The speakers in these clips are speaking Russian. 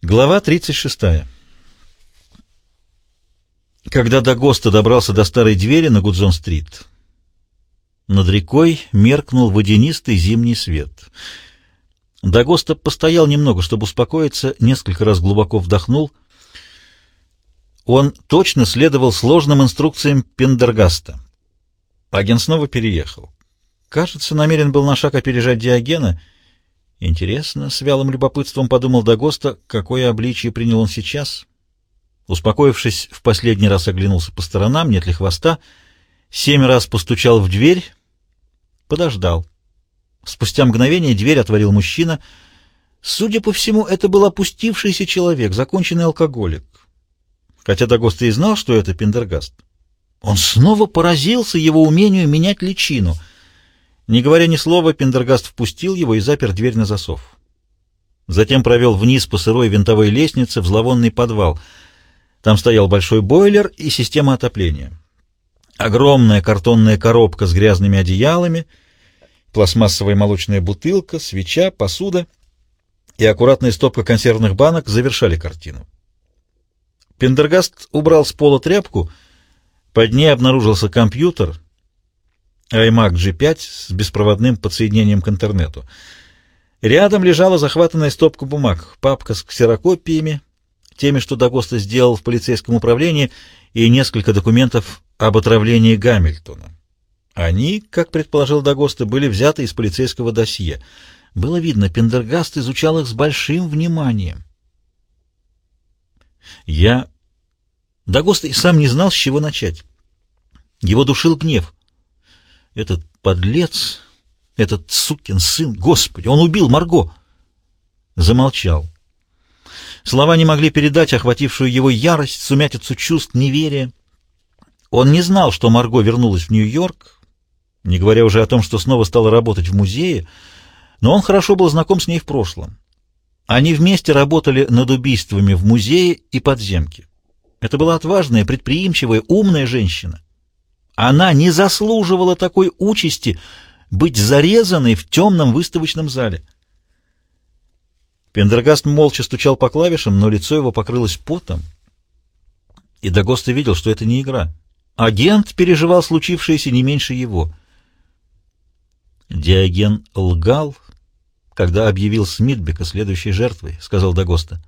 Глава 36. Когда Дагоста добрался до старой двери на Гудзон-стрит, над рекой меркнул водянистый зимний свет. Дагоста постоял немного, чтобы успокоиться, несколько раз глубоко вдохнул. Он точно следовал сложным инструкциям Пендергаста. Агент снова переехал. Кажется, намерен был на шаг опережать Диогена — Интересно, с вялым любопытством подумал Дагоста, какое обличие принял он сейчас. Успокоившись, в последний раз оглянулся по сторонам, нет ли хвоста, семь раз постучал в дверь, подождал. Спустя мгновение дверь отворил мужчина. Судя по всему, это был опустившийся человек, законченный алкоголик. Хотя Дагоста и знал, что это Пендергаст. Он снова поразился его умению менять личину — не говоря ни слова, Пендергаст впустил его и запер дверь на засов. Затем провел вниз по сырой винтовой лестнице в зловонный подвал. Там стоял большой бойлер и система отопления. Огромная картонная коробка с грязными одеялами, пластмассовая молочная бутылка, свеча, посуда и аккуратная стопка консервных банок завершали картину. Пендергаст убрал с пола тряпку, под ней обнаружился компьютер — iMac G5 с беспроводным подсоединением к интернету. Рядом лежала захватанная стопка бумаг, папка с ксерокопиями, теми, что Дагоста сделал в полицейском управлении, и несколько документов об отравлении Гамильтона. Они, как предположил Дагоста, были взяты из полицейского досье. Было видно, Пендергаст изучал их с большим вниманием. Я... Дагоста и сам не знал, с чего начать. Его душил гнев — этот подлец, этот сукин сын, господи, он убил Марго. Замолчал. Слова не могли передать охватившую его ярость, сумятицу чувств, неверия. Он не знал, что Марго вернулась в Нью-Йорк, не говоря уже о том, что снова стала работать в музее, но он хорошо был знаком с ней в прошлом. Они вместе работали над убийствами в музее и подземке. Это была отважная, предприимчивая, умная женщина. Она не заслуживала такой участи быть зарезанной в темном выставочном зале. Пендергаст молча стучал по клавишам, но лицо его покрылось потом. И Дагоста видел, что это не игра. Агент переживал случившееся не меньше его. Диоген лгал, когда объявил Смитбека следующей жертвой, — сказал Дагоста.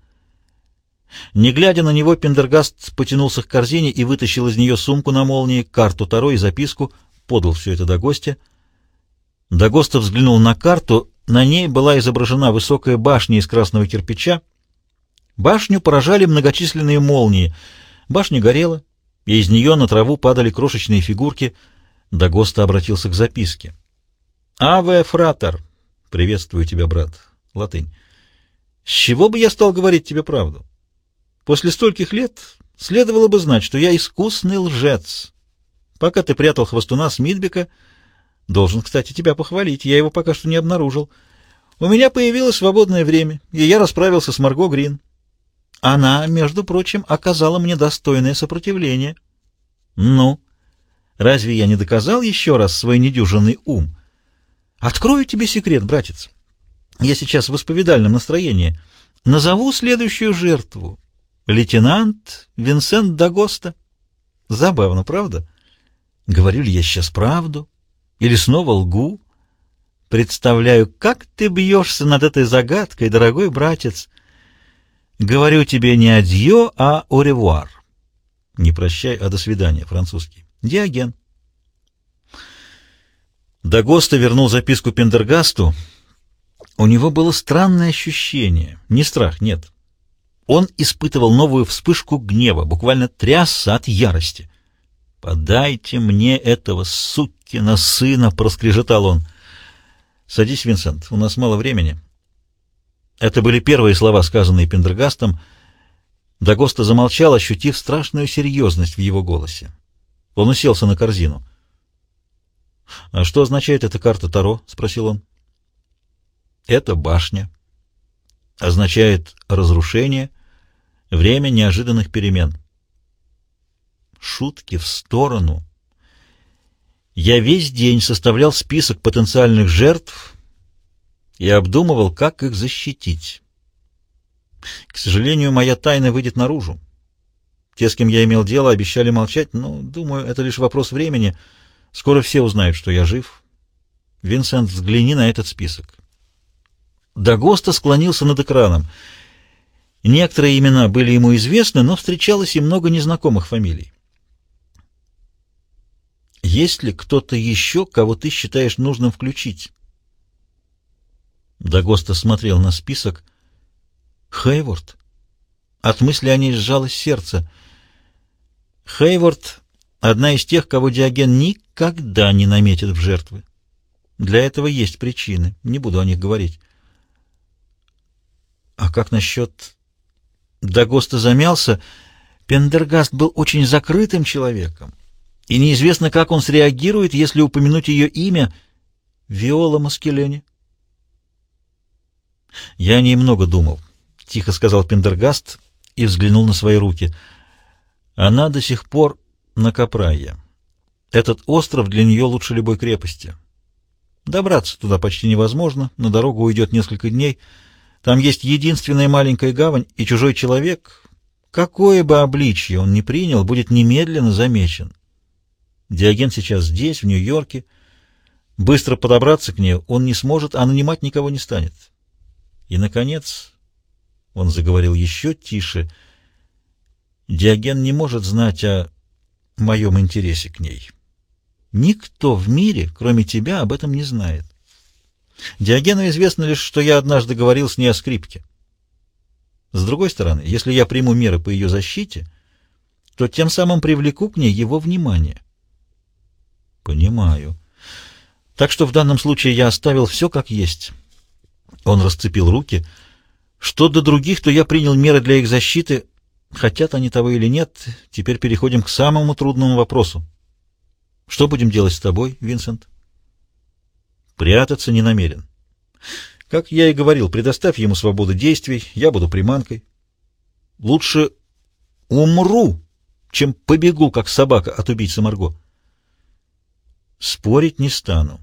Не глядя на него, Пендергаст потянулся к корзине и вытащил из нее сумку на молнии, карту Таро и записку, подал все это до гостя. Дагоста взглянул на карту, на ней была изображена высокая башня из красного кирпича. Башню поражали многочисленные молнии. Башня горела, и из нее на траву падали крошечные фигурки. Дагоста обратился к записке. «Аве фратер!» «Приветствую тебя, брат!» Латынь. «С чего бы я стал говорить тебе правду?» После стольких лет следовало бы знать, что я искусный лжец. Пока ты прятал хвостуна Смитбека, должен, кстати, тебя похвалить, я его пока что не обнаружил. У меня появилось свободное время, и я расправился с Марго Грин. Она, между прочим, оказала мне достойное сопротивление. Ну, разве я не доказал еще раз свой недюжинный ум? Открою тебе секрет, братец. Я сейчас в исповедальном настроении. Назову следующую жертву. Лейтенант Винсент Дагоста. Забавно, правда? Говорю ли я сейчас правду? Или снова лгу? Представляю, как ты бьешься над этой загадкой, дорогой братец. Говорю тебе не адьё, а оревуар. Не прощай, а до свидания, французский. Диоген. Дагоста вернул записку Пендергасту. У него было странное ощущение. Не страх, нет он испытывал новую вспышку гнева, буквально трясся от ярости. «Подайте мне этого сукина сына!» — проскрежетал он. «Садись, Винсент, у нас мало времени». Это были первые слова, сказанные Пендергастом. Дагоста замолчал, ощутив страшную серьезность в его голосе. Он уселся на корзину. «А что означает эта карта Таро?» — спросил он. «Это башня. Означает разрушение» Время неожиданных перемен. Шутки в сторону. Я весь день составлял список потенциальных жертв и обдумывал, как их защитить. К сожалению, моя тайна выйдет наружу. Те, с кем я имел дело, обещали молчать, но, думаю, это лишь вопрос времени. Скоро все узнают, что я жив. Винсент, взгляни на этот список. Дагоста склонился над экраном. Некоторые имена были ему известны, но встречалось и много незнакомых фамилий. Есть ли кто-то еще, кого ты считаешь нужным включить? Дагоста смотрел на список. Хейворд. От мысли о ней сжалось сердце. Хейворд — одна из тех, кого Диоген никогда не наметит в жертвы. Для этого есть причины, не буду о них говорить. А как насчет... Дагоста замялся. Пендергаст был очень закрытым человеком, и неизвестно, как он среагирует, если упомянуть ее имя Виола Маскелени. «Я о ней много думал», — тихо сказал Пендергаст и взглянул на свои руки. «Она до сих пор на Капрайе. Этот остров для нее лучше любой крепости. Добраться туда почти невозможно, на дорогу уйдет несколько дней. Там есть единственная маленькая гавань, и чужой человек, какое бы обличье он ни принял, будет немедленно замечен. Диоген сейчас здесь, в Нью-Йорке. Быстро подобраться к ней он не сможет, а нанимать никого не станет. И, наконец, он заговорил еще тише, Диоген не может знать о моем интересе к ней. Никто в мире, кроме тебя, об этом не знает. Диогену известно лишь, что я однажды говорил с ней о скрипке. С другой стороны, если я приму меры по ее защите, то тем самым привлеку к ней его внимание. Понимаю. Так что в данном случае я оставил все как есть. Он расцепил руки. Что до других, то я принял меры для их защиты. Хотят они того или нет, теперь переходим к самому трудному вопросу. Что будем делать с тобой, Винсент? Прятаться не намерен. Как я и говорил, предоставь ему свободу действий, я буду приманкой. Лучше умру, чем побегу, как собака, от убийцы Марго. Спорить не стану.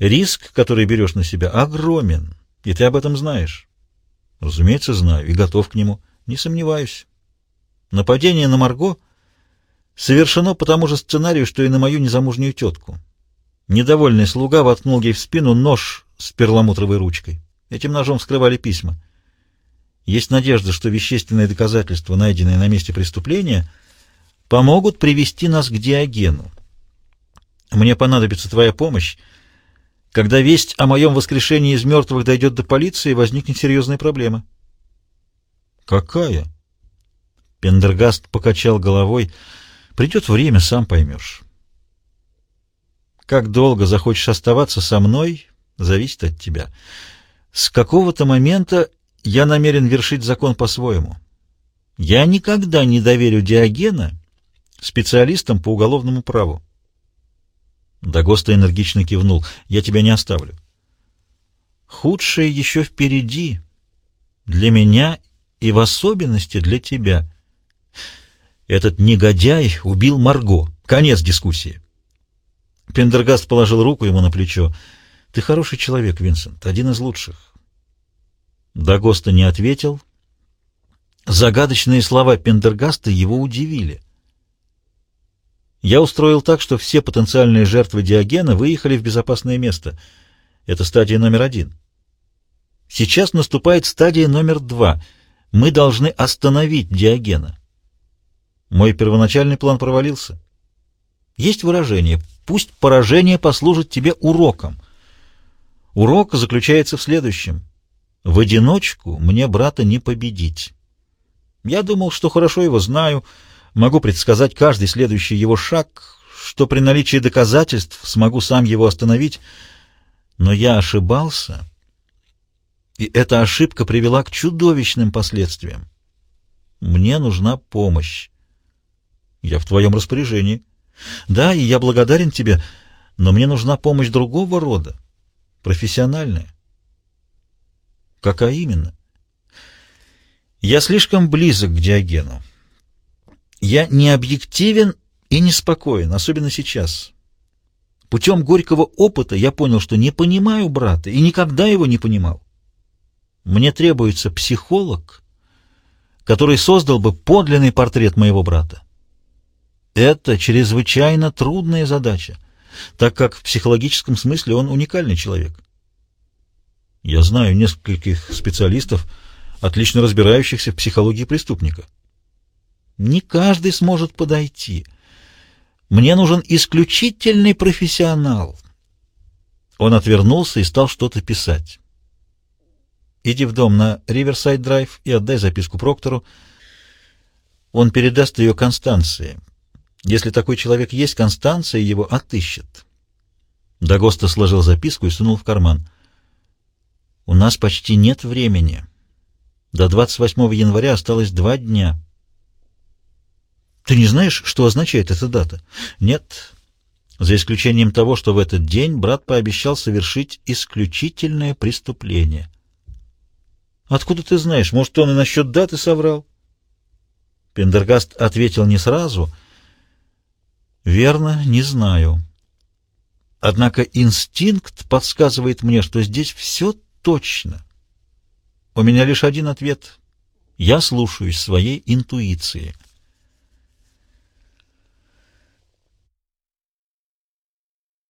Риск, который берешь на себя, огромен. И ты об этом знаешь? Разумеется, знаю и готов к нему. Не сомневаюсь. Нападение на Марго совершено по тому же сценарию, что и на мою незамужнюю тетку. Недовольный слуга воткнул ей в спину нож с перламутровой ручкой. Этим ножом вскрывали письма. Есть надежда, что вещественные доказательства, найденные на месте преступления, помогут привести нас к Диогену. Мне понадобится твоя помощь, когда весть о моем воскрешении из мертвых дойдет до полиции, возникнет серьезная проблема. Какая? Пендергаст покачал головой. Придет время, сам поймешь. Как долго захочешь оставаться со мной, зависит от тебя. С какого-то момента я намерен вершить закон по-своему. Я никогда не доверю Диогена специалистам по уголовному праву. Дагоста энергично кивнул. «Я тебя не оставлю». «Худшее еще впереди. Для меня и в особенности для тебя. Этот негодяй убил Марго. Конец дискуссии». Пендергаст положил руку ему на плечо. «Ты хороший человек, Винсент, один из лучших». Дагоста не ответил. Загадочные слова Пендергаста его удивили. Я устроил так, что все потенциальные жертвы Диогена выехали в безопасное место. Это стадия номер один. Сейчас наступает стадия номер два. Мы должны остановить Диогена. Мой первоначальный план провалился. Есть выражение «пусть поражение послужит тебе уроком». Урок заключается в следующем. В одиночку мне брата не победить. Я думал, что хорошо его знаю, — Могу предсказать каждый следующий его шаг, что при наличии доказательств смогу сам его остановить, но я ошибался, и эта ошибка привела к чудовищным последствиям. Мне нужна помощь. Я в твоем распоряжении. Да, и я благодарен тебе, но мне нужна помощь другого рода, профессиональная. Какая именно? Я слишком близок к Диогену. Я не объективен и не спокоен, особенно сейчас. Путем горького опыта я понял, что не понимаю брата и никогда его не понимал. Мне требуется психолог, который создал бы подлинный портрет моего брата. Это чрезвычайно трудная задача, так как в психологическом смысле он уникальный человек. Я знаю нескольких специалистов, отлично разбирающихся в психологии преступника. Не каждый сможет подойти. Мне нужен исключительный профессионал. Он отвернулся и стал что-то писать. Иди в дом на Риверсайд-драйв и отдай записку Проктору. Он передаст ее Констанции. Если такой человек есть, Констанция его отыщет. Дагоста сложил записку и сунул в карман. «У нас почти нет времени. До 28 января осталось два дня». «Ты не знаешь, что означает эта дата?» «Нет, за исключением того, что в этот день брат пообещал совершить исключительное преступление». «Откуда ты знаешь? Может, он и насчет даты соврал?» Пендергаст ответил не сразу — Верно, не знаю. Однако инстинкт подсказывает мне, что здесь все точно. У меня лишь один ответ. Я слушаюсь своей интуиции.